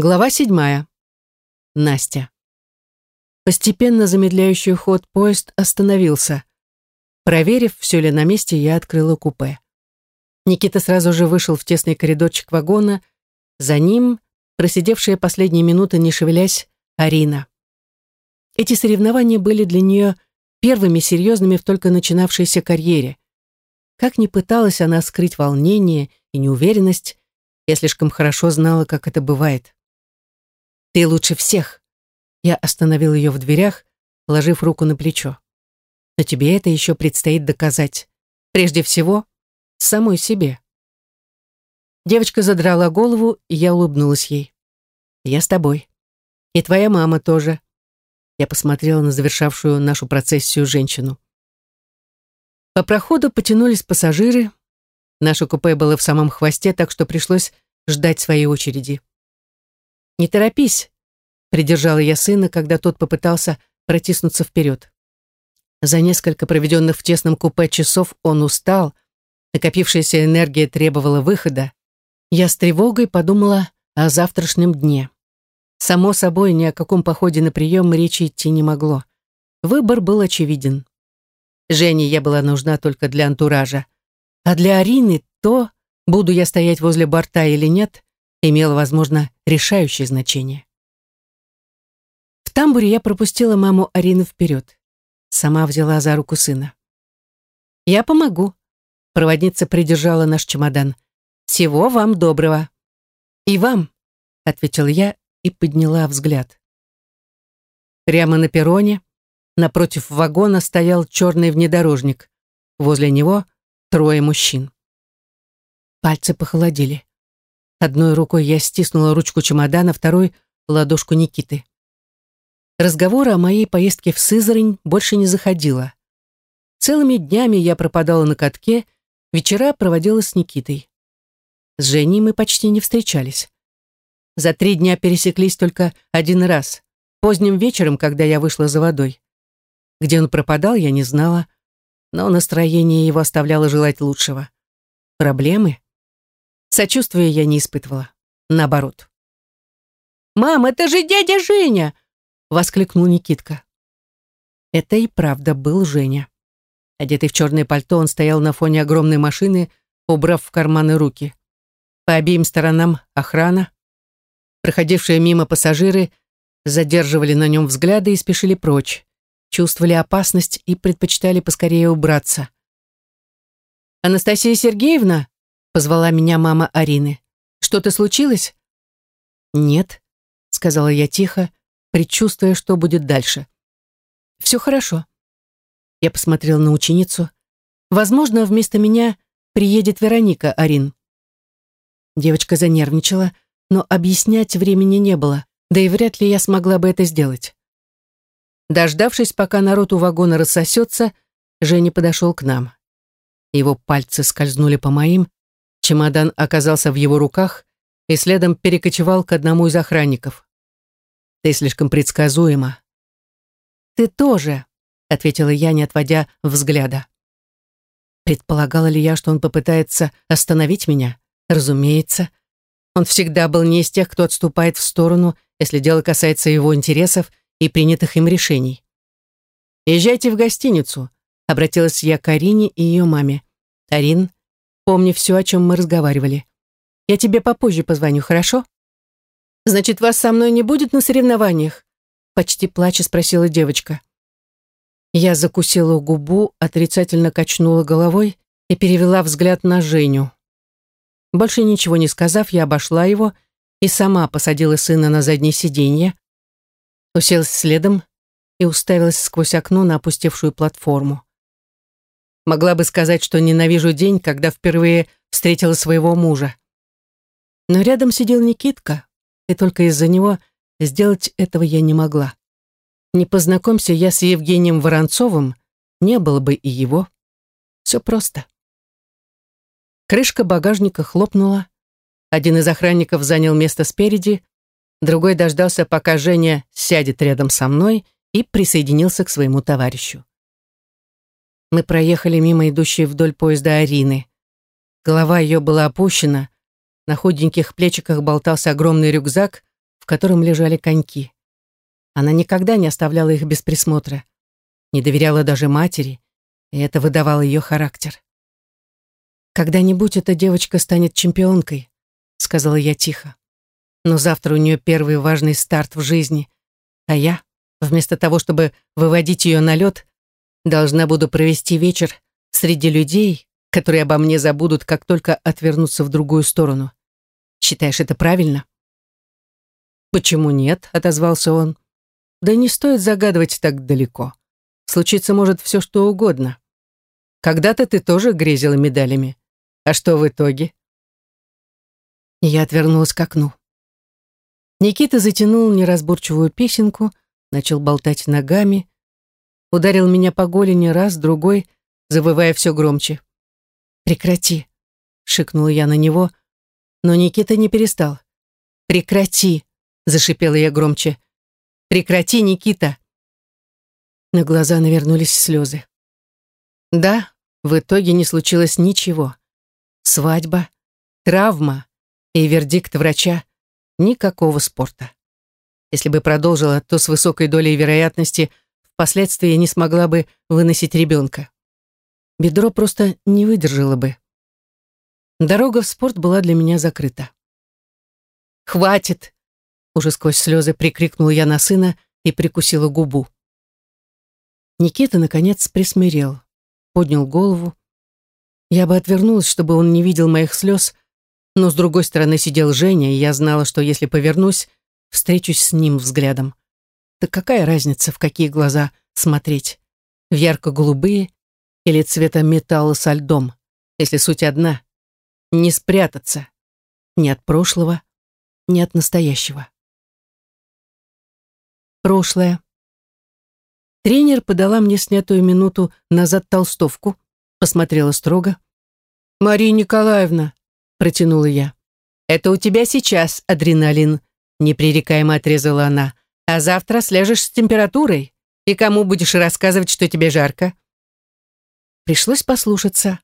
Глава седьмая. Настя. Постепенно замедляющий ход поезд остановился. Проверив, все ли на месте, я открыла купе. Никита сразу же вышел в тесный коридорчик вагона. За ним, просидевшая последние минуты, не шевелясь, Арина. Эти соревнования были для нее первыми серьезными в только начинавшейся карьере. Как ни пыталась она скрыть волнение и неуверенность, я слишком хорошо знала, как это бывает. Ты лучше всех. Я остановил ее в дверях, положив руку на плечо. Но тебе это еще предстоит доказать. Прежде всего, самой себе. Девочка задрала голову, и я улыбнулась ей. Я с тобой. И твоя мама тоже. Я посмотрела на завершавшую нашу процессию женщину. По проходу потянулись пассажиры. Наше купе было в самом хвосте, так что пришлось ждать своей очереди. «Не торопись», — придержала я сына, когда тот попытался протиснуться вперед. За несколько проведенных в тесном купе часов он устал, накопившаяся энергия требовала выхода. Я с тревогой подумала о завтрашнем дне. Само собой, ни о каком походе на прием речи идти не могло. Выбор был очевиден. Жене я была нужна только для антуража. А для Арины то, буду я стоять возле борта или нет, имело, возможно, решающее значение. В тамбуре я пропустила маму Арины вперед. Сама взяла за руку сына. «Я помогу», — проводница придержала наш чемодан. «Всего вам доброго». «И вам», — ответил я и подняла взгляд. Прямо на перроне, напротив вагона, стоял черный внедорожник. Возле него трое мужчин. Пальцы похолодели. Одной рукой я стиснула ручку чемодана, второй — ладошку Никиты. Разговора о моей поездке в Сызрань больше не заходило. Целыми днями я пропадала на катке, вечера проводила с Никитой. С Женей мы почти не встречались. За три дня пересеклись только один раз, поздним вечером, когда я вышла за водой. Где он пропадал, я не знала, но настроение его оставляло желать лучшего. Проблемы? Сочувствия я не испытывала. Наоборот. «Мам, это же дядя Женя!» — воскликнул Никитка. Это и правда был Женя. Одетый в черное пальто, он стоял на фоне огромной машины, убрав в карманы руки. По обеим сторонам охрана. Проходившие мимо пассажиры задерживали на нем взгляды и спешили прочь. Чувствовали опасность и предпочитали поскорее убраться. «Анастасия Сергеевна?» Позвала меня мама Арины. «Что-то случилось?» «Нет», — сказала я тихо, предчувствуя, что будет дальше. «Все хорошо». Я посмотрела на ученицу. «Возможно, вместо меня приедет Вероника, Арин». Девочка занервничала, но объяснять времени не было, да и вряд ли я смогла бы это сделать. Дождавшись, пока народ у вагона рассосется, Женя подошел к нам. Его пальцы скользнули по моим, Чемодан оказался в его руках и следом перекочевал к одному из охранников. «Ты слишком предсказуема». «Ты тоже», — ответила я, не отводя взгляда. Предполагала ли я, что он попытается остановить меня? Разумеется. Он всегда был не из тех, кто отступает в сторону, если дело касается его интересов и принятых им решений. «Езжайте в гостиницу», — обратилась я к Арине и ее маме. «Арин, Помни все, о чем мы разговаривали. Я тебе попозже позвоню, хорошо? Значит, вас со мной не будет на соревнованиях? Почти плача спросила девочка. Я закусила губу, отрицательно качнула головой и перевела взгляд на Женю. Больше ничего не сказав, я обошла его и сама посадила сына на заднее сиденье, уселась следом и уставилась сквозь окно на опустевшую платформу. Могла бы сказать, что ненавижу день, когда впервые встретила своего мужа. Но рядом сидел Никитка, и только из-за него сделать этого я не могла. Не познакомься я с Евгением Воронцовым, не было бы и его. Все просто. Крышка багажника хлопнула. Один из охранников занял место спереди, другой дождался, пока Женя сядет рядом со мной и присоединился к своему товарищу. Мы проехали мимо идущей вдоль поезда Арины. Голова ее была опущена, на худеньких плечиках болтался огромный рюкзак, котором лежали коньки. Она никогда не оставляла их без присмотра, не доверяла даже матери, и это выдавало ее характер. «Когда-нибудь эта девочка станет чемпионкой», — сказала я тихо. «Но завтра у нее первый важный старт в жизни, а я, вместо того, чтобы выводить ее на лед, должна буду провести вечер среди людей, которые обо мне забудут, как только отвернутся в другую сторону. Считаешь это правильно?» «Почему нет?» — отозвался он. «Да не стоит загадывать так далеко. Случиться может все, что угодно. Когда-то ты тоже грезила медалями. А что в итоге?» Я отвернулась к окну. Никита затянул неразборчивую песенку, начал болтать ногами, ударил меня по голени раз, другой, завывая все громче. «Прекрати!» — шикнула я на него, но Никита не перестал. «Прекрати!» — зашипела я громче. «Прекрати, Никита!» На глаза навернулись слезы. Да, в итоге не случилось ничего. Свадьба, травма и вердикт врача — никакого спорта. Если бы продолжила, то с высокой долей вероятности впоследствии не смогла бы выносить ребенка. Бедро просто не выдержало бы. Дорога в спорт была для меня закрыта. «Хватит!» Уже сквозь слезы прикрикнула я на сына и прикусила губу. Никита, наконец, присмирел, поднял голову. Я бы отвернулась, чтобы он не видел моих слез, но с другой стороны сидел Женя, и я знала, что если повернусь, встречусь с ним взглядом. Так какая разница, в какие глаза смотреть? В ярко-голубые или цвета металла со льдом, если суть одна — не спрятаться ни от прошлого, ни от настоящего. Прошлое. Тренер подала мне снятую минуту назад толстовку, посмотрела строго. «Мария Николаевна», — протянула я. «Это у тебя сейчас адреналин», — непререкаемо отрезала она. «А завтра сляжешь с температурой, и кому будешь рассказывать, что тебе жарко?» Пришлось послушаться.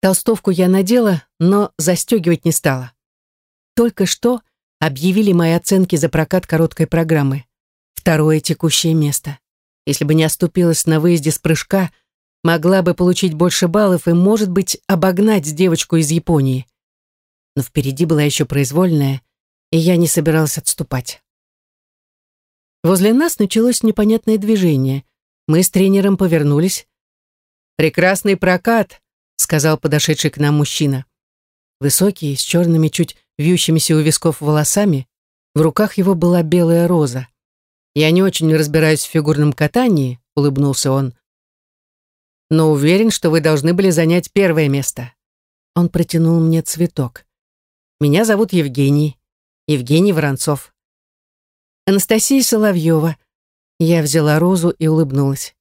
Толстовку я надела, но застегивать не стала. Только что объявили мои оценки за прокат короткой программы. Второе текущее место. Если бы не оступилась на выезде с прыжка, могла бы получить больше баллов и, может быть, обогнать девочку из Японии. Но впереди была еще произвольная, и я не собиралась отступать. Возле нас началось непонятное движение. Мы с тренером повернулись. «Прекрасный прокат!» сказал подошедший к нам мужчина. Высокий, с черными, чуть вьющимися у висков волосами, в руках его была белая роза. «Я не очень разбираюсь в фигурном катании», — улыбнулся он. «Но уверен, что вы должны были занять первое место». Он протянул мне цветок. «Меня зовут Евгений. Евгений Воронцов». «Анастасия Соловьева». Я взяла розу и улыбнулась.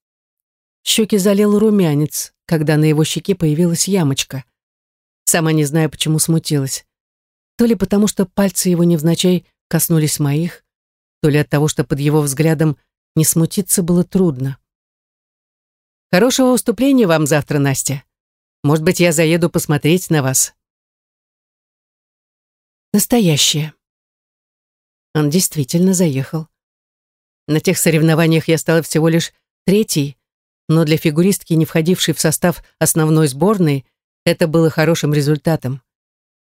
Щеки залил румянец, когда на его щеке появилась ямочка. Сама не знаю, почему смутилась. То ли потому, что пальцы его невзначай коснулись моих, то ли от того, что под его взглядом не смутиться было трудно. «Хорошего выступления вам завтра, Настя. Может быть, я заеду посмотреть на вас». Настоящее. Он действительно заехал. На тех соревнованиях я стала всего лишь третьей, но для фигуристки, не входившей в состав основной сборной, это было хорошим результатом.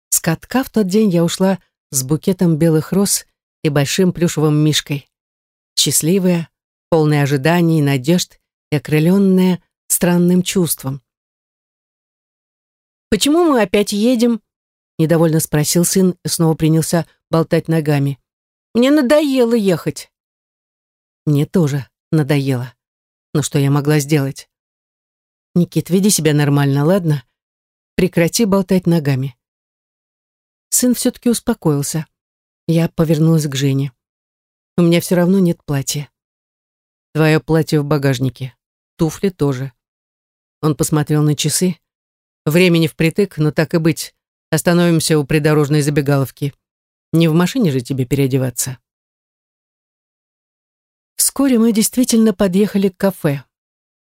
С катка в тот день я ушла с букетом белых роз и большим плюшевым мишкой. Счастливая, полная ожиданий, надежд и окрыленная странным чувством. «Почему мы опять едем?» — недовольно спросил сын и снова принялся болтать ногами. «Мне надоело ехать». «Мне тоже надоело». Но что я могла сделать? Никит, веди себя нормально, ладно? Прекрати болтать ногами. Сын все-таки успокоился. Я повернулась к Жене. У меня все равно нет платья. Твое платье в багажнике. Туфли тоже. Он посмотрел на часы. Времени впритык, но так и быть. Остановимся у придорожной забегаловки. Не в машине же тебе переодеваться. Вскоре мы действительно подъехали к кафе.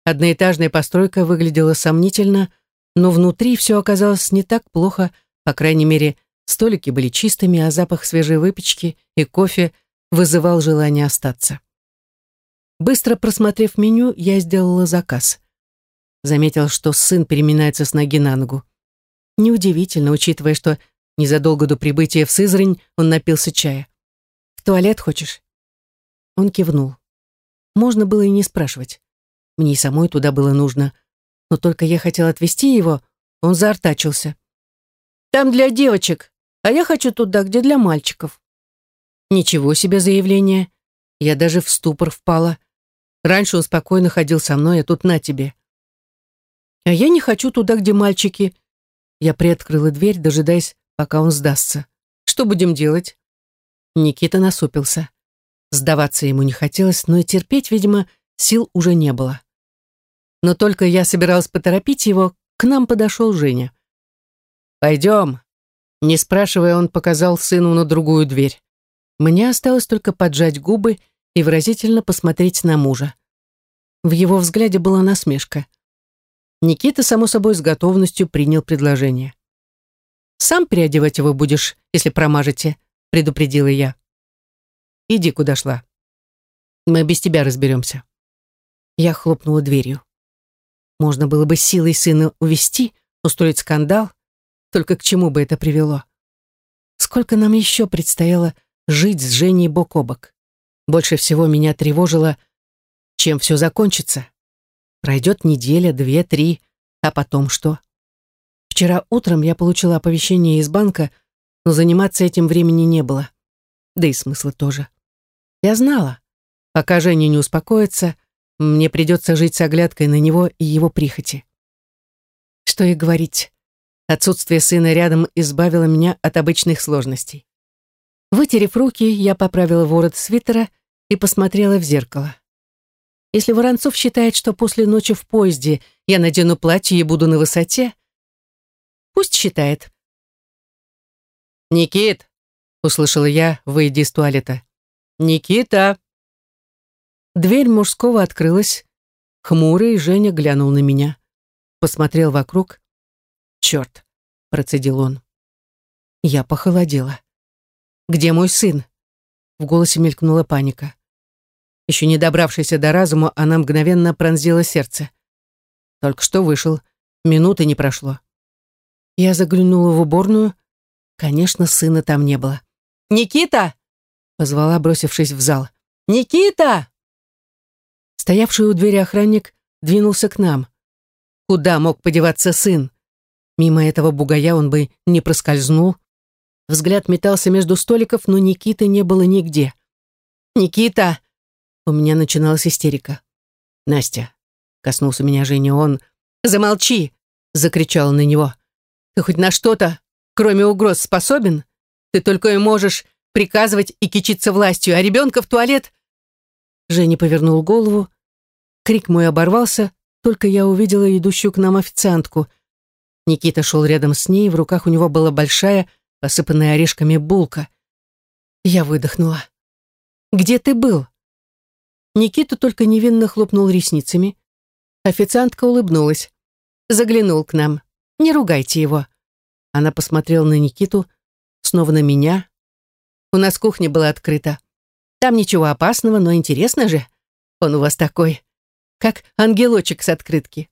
Одноэтажная постройка выглядела сомнительно, но внутри все оказалось не так плохо, по крайней мере, Столики были чистыми, а запах свежей выпечки и кофе вызывал желание остаться. Быстро просмотрев меню, я сделала заказ. Заметил, что сын переминается с ноги на ногу. Неудивительно, учитывая, что незадолго до прибытия в Сызрань он напился чая. «В туалет хочешь?» Он кивнул. Можно было и не спрашивать. Мне и самой туда было нужно. Но только я хотела отвезти его, он заортачился. «Там для девочек, а я хочу туда, где для мальчиков». Ничего себе заявление. Я даже в ступор впала. Раньше он спокойно ходил со мной, а тут на тебе. А я не хочу туда, где мальчики. Я приоткрыла дверь, дожидаясь, пока он сдастся. Что будем делать? Никита насупился. Сдаваться ему не хотелось, но и терпеть, видимо, сил уже не было. Но только я собиралась поторопить его, к нам подошел Женя. «Пойдем». Не спрашивая, он показал сыну на другую дверь. Мне осталось только поджать губы и выразительно посмотреть на мужа. В его взгляде была насмешка. Никита, само собой, с готовностью принял предложение. «Сам переодевать его будешь, если промажете», — предупредила я. «Иди, куда шла. Мы без тебя разберемся». Я хлопнула дверью. Можно было бы силой сына увести, устроить скандал, только к чему бы это привело? Сколько нам еще предстояло жить с Женей бок о бок? Больше всего меня тревожило, чем все закончится. Пройдет неделя, две, три, а потом что? Вчера утром я получила оповещение из банка, но заниматься этим времени не было. Да и смысла тоже. Я знала, пока Женя не успокоится, мне придется жить с оглядкой на него и его прихоти. Что и говорить, отсутствие сына рядом избавило меня от обычных сложностей. Вытерев руки, я поправила ворот свитера и посмотрела в зеркало. Если Воронцов считает, что после ночи в поезде я надену платье и буду на высоте, пусть считает. «Никит!» — услышала я, выйдя из туалета. «Никита!» Дверь мужского открылась. Хмурый Женя глянул на меня. Посмотрел вокруг. «Черт!» — процедил он. Я похолодела. Где мой сын?» В голосе мелькнула паника. Еще не добравшись до разума, она мгновенно пронзила сердце. Только что вышел. Минуты не прошло. Я заглянула в уборную. Конечно, сына там не было. «Никита!» — позвала, бросившись в зал. «Никита!» Стоявший у двери охранник двинулся к нам. Куда мог подеваться сын? Мимо этого бугая он бы не проскользнул. Взгляд метался между столиков, но Никиты не было нигде. «Никита!» У меня начиналась истерика. «Настя!» — коснулся меня Женя, он... «Замолчи!» — закричал на него. «Ты хоть на что-то, кроме угроз, способен? Ты только и можешь приказывать и кичиться властью, а ребенка в туалет...» Женя повернул голову. Крик мой оборвался, только я увидела идущую к нам официантку. Никита шел рядом с ней, в руках у него была большая, посыпанная орешками булка. Я выдохнула. «Где ты был?» Никита только невинно хлопнул ресницами. Официантка улыбнулась. Заглянул к нам. «Не ругайте его». Она посмотрела на Никиту, снова на меня. У нас кухня была открыта. Там ничего опасного, но интересно же. Он у вас такой, как ангелочек с открытки.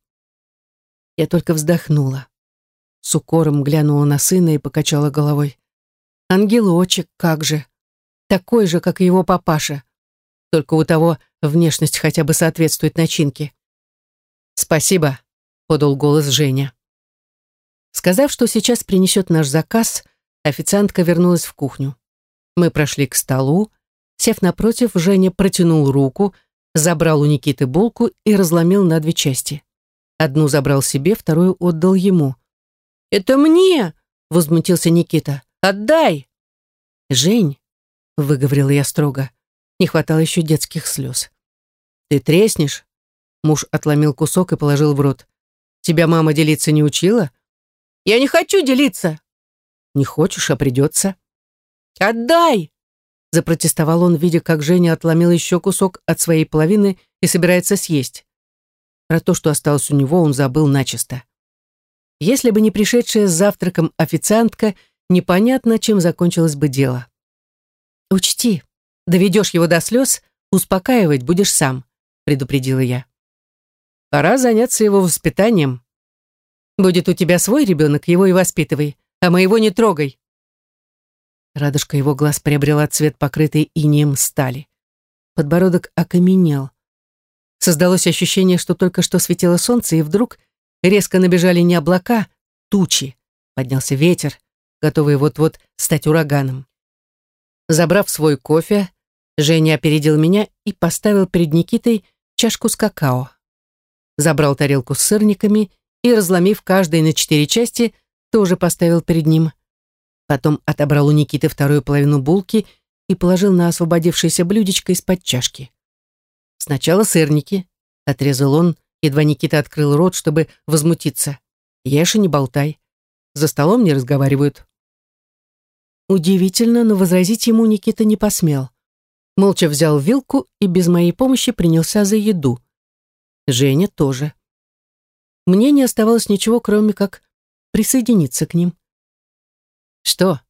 Я только вздохнула. С укором глянула на сына и покачала головой. Ангелочек, как же. Такой же, как его папаша. Только у того внешность хотя бы соответствует начинке. «Спасибо», — подал голос Женя. Сказав, что сейчас принесет наш заказ, официантка вернулась в кухню. Мы прошли к столу. Сев напротив, Женя протянул руку, забрал у Никиты булку и разломил на две части. Одну забрал себе, вторую отдал ему. «Это мне!» — возмутился Никита. «Отдай!» «Жень!» — выговорила я строго. Не хватало еще детских слез. «Ты треснешь?» Муж отломил кусок и положил в рот. «Тебя мама делиться не учила?» «Я не хочу делиться!» «Не хочешь, а придется». «Отдай!» Запротестовал он, видя, как Женя отломил еще кусок от своей половины и собирается съесть. Про то, что осталось у него, он забыл начисто. Если бы не пришедшая с завтраком официантка, непонятно, чем закончилось бы дело. «Учти, доведешь его до слез, успокаивать будешь сам», предупредила я. «Пора заняться его воспитанием. Будет у тебя свой ребенок, его и воспитывай, а моего не трогай». Радужка его глаз приобрела цвет, покрытый инеем стали. Подбородок окаменел. Создалось ощущение, что только что светило солнце, и вдруг резко набежали не облака, тучи. Поднялся ветер, готовый вот-вот стать ураганом. Забрав свой кофе, Женя опередил меня и поставил перед Никитой чашку с какао. Забрал тарелку с сырниками и, разломив каждый на четыре части, тоже поставил перед ним. Потом отобрал у Никиты вторую половину булки и положил на освободившееся блюдечко из-под чашки. Сначала сырники, отрезал он, едва Никита открыл рот, чтобы возмутиться. Ешь и не болтай. За столом не разговаривают. Удивительно, но возразить ему Никита не посмел. Молча взял вилку и без моей помощи принялся за еду. Женя тоже. Мне не оставалось ничего, кроме как присоединиться к ним. «Что?»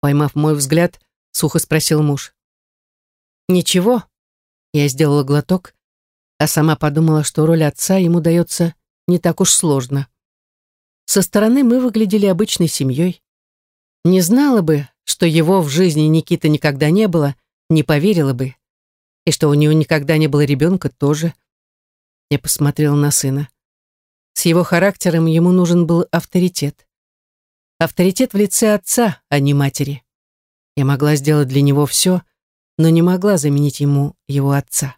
Поймав мой взгляд, сухо спросил муж. «Ничего». Я сделала глоток, а сама подумала, что роль отца ему дается не так уж сложно. Со стороны мы выглядели обычной семьей. Не знала бы, что его в жизни Никиты никогда не было, не поверила бы. И что у него никогда не было ребенка тоже. Я посмотрела на сына. С его характером ему нужен был авторитет. Авторитет в лице отца, а не матери. Я могла сделать для него все, но не могла заменить ему его отца.